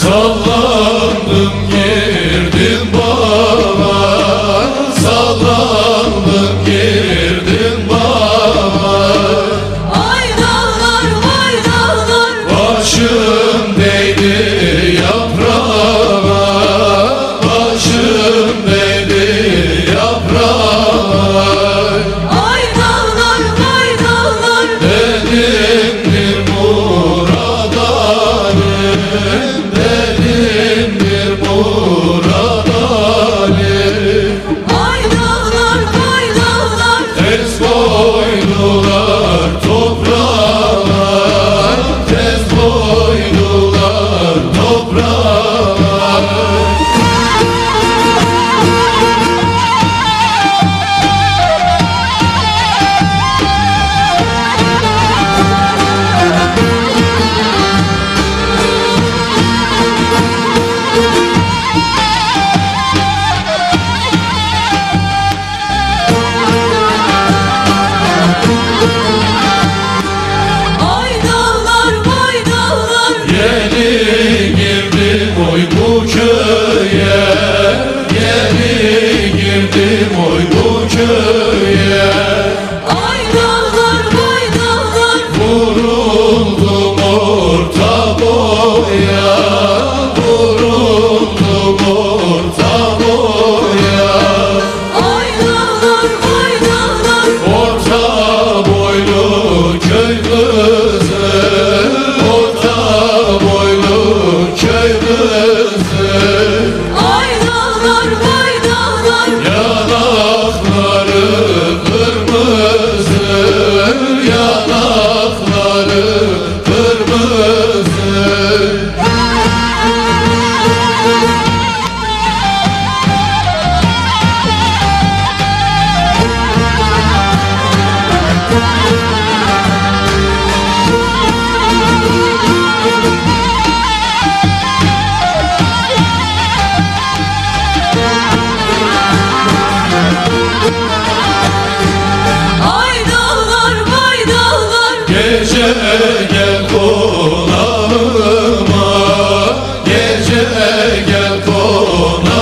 Sallallahu yeah. gel konak